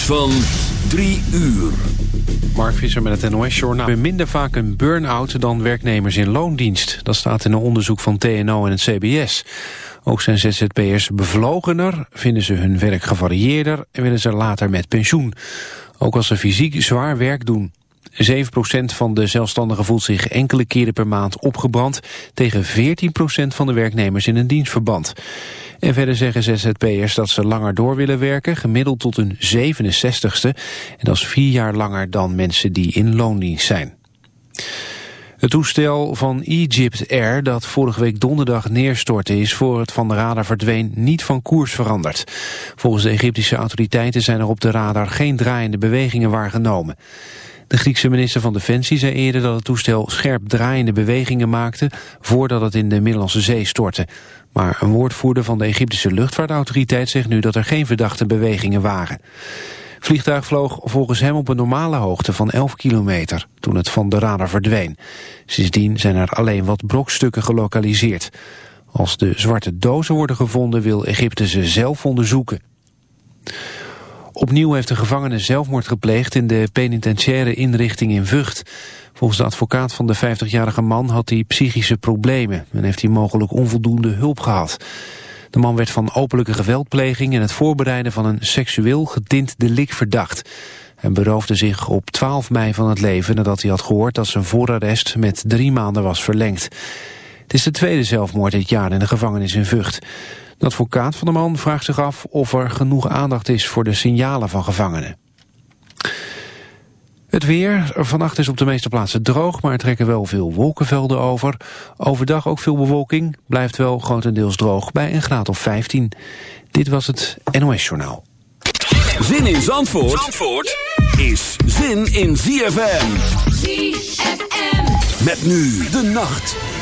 van 3 uur. Mark Visser met het NOS-journaal. Minder vaak een burn-out dan werknemers in loondienst. Dat staat in een onderzoek van TNO en het CBS. Ook zijn ZZP'ers bevlogener, vinden ze hun werk gevarieerder... en willen ze later met pensioen. Ook als ze fysiek zwaar werk doen. 7% van de zelfstandigen voelt zich enkele keren per maand opgebrand... tegen 14% van de werknemers in een dienstverband. En verder zeggen ZZP'ers dat ze langer door willen werken, gemiddeld tot hun 67ste. En dat is vier jaar langer dan mensen die in loondienst zijn. Het toestel van Egypt Air dat vorige week donderdag neerstortte is voor het van de radar verdween niet van koers veranderd. Volgens de Egyptische autoriteiten zijn er op de radar geen draaiende bewegingen waargenomen. De Griekse minister van Defensie zei eerder dat het toestel scherp draaiende bewegingen maakte voordat het in de Middellandse Zee stortte. Maar een woordvoerder van de Egyptische luchtvaartautoriteit zegt nu dat er geen verdachte bewegingen waren. Vliegtuig vloog volgens hem op een normale hoogte van 11 kilometer toen het van de radar verdween. Sindsdien zijn er alleen wat brokstukken gelokaliseerd. Als de zwarte dozen worden gevonden wil Egypte ze zelf onderzoeken. Opnieuw heeft de gevangene zelfmoord gepleegd in de penitentiaire inrichting in Vught. Volgens de advocaat van de 50-jarige man had hij psychische problemen... en heeft hij mogelijk onvoldoende hulp gehad. De man werd van openlijke geweldpleging en het voorbereiden van een seksueel getint delict verdacht. Hij beroofde zich op 12 mei van het leven nadat hij had gehoord dat zijn voorarrest met drie maanden was verlengd. Het is de tweede zelfmoord dit jaar in de gevangenis in Vught. De advocaat van de man vraagt zich af of er genoeg aandacht is voor de signalen van gevangenen. Het weer. Vannacht is op de meeste plaatsen droog, maar er trekken wel veel wolkenvelden over. Overdag ook veel bewolking. Blijft wel grotendeels droog bij een graad of 15. Dit was het NOS Journaal. Zin in Zandvoort, Zandvoort is zin in ZFM. ZFM. Met nu de nacht.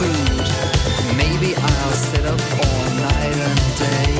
Food. Maybe I'll sit up all night and day,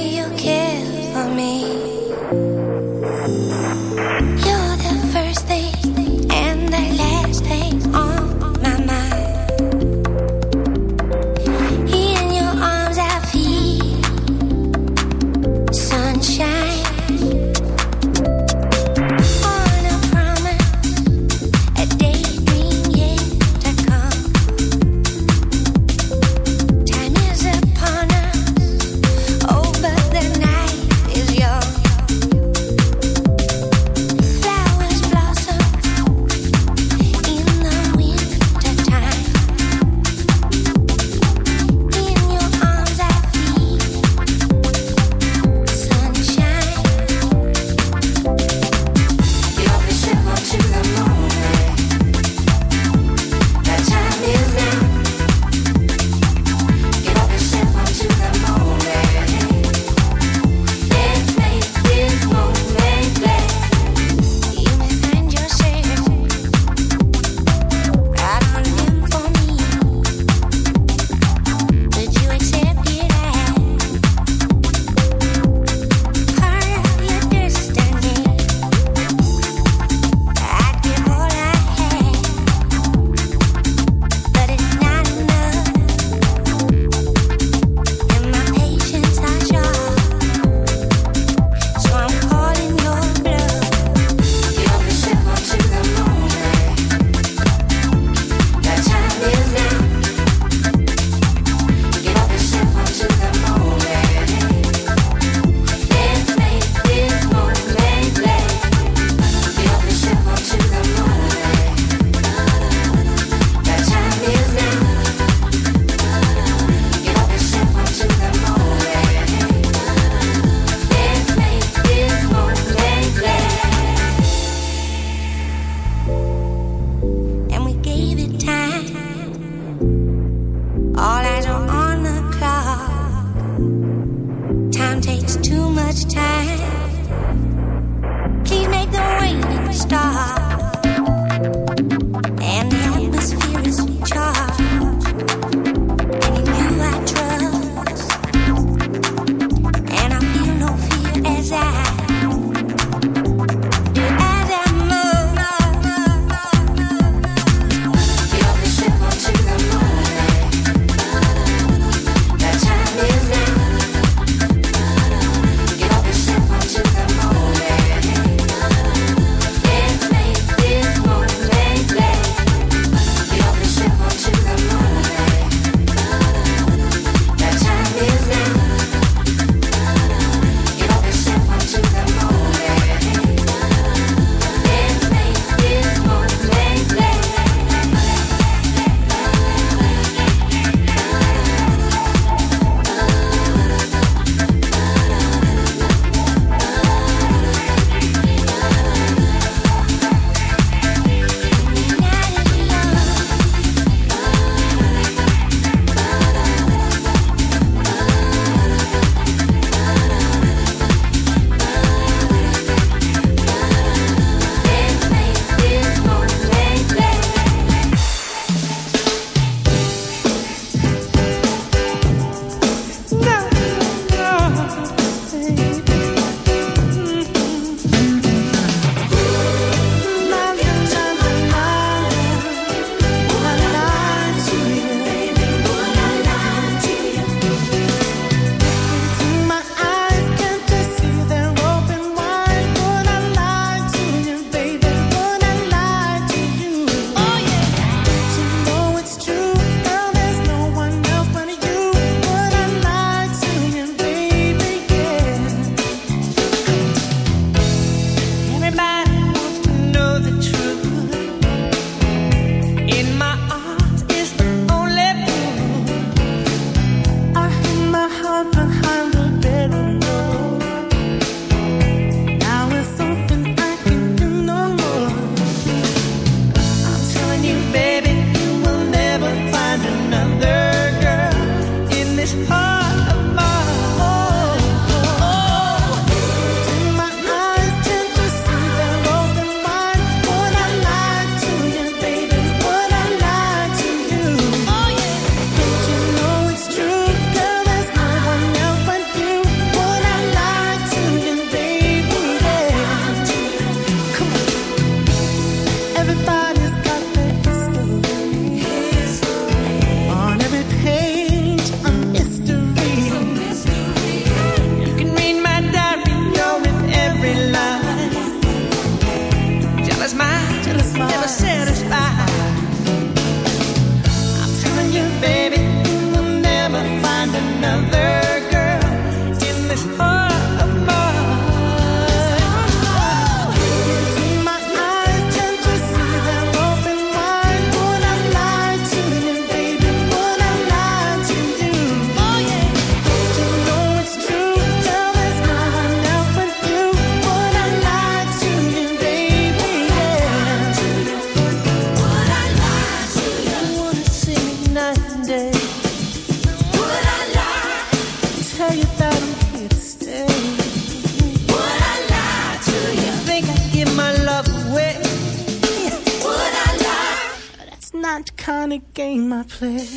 kind of game I play.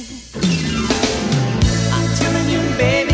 I'm telling you, baby,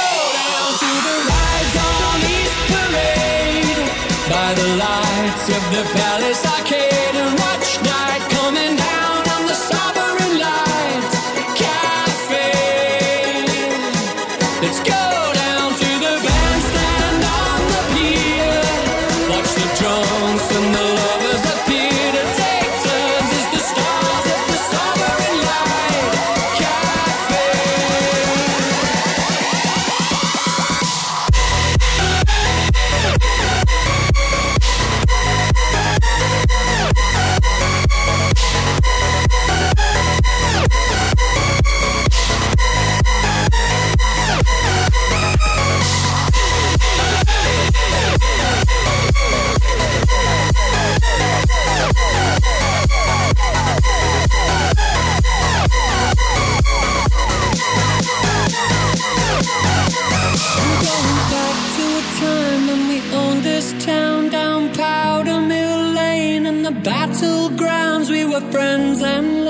give the past.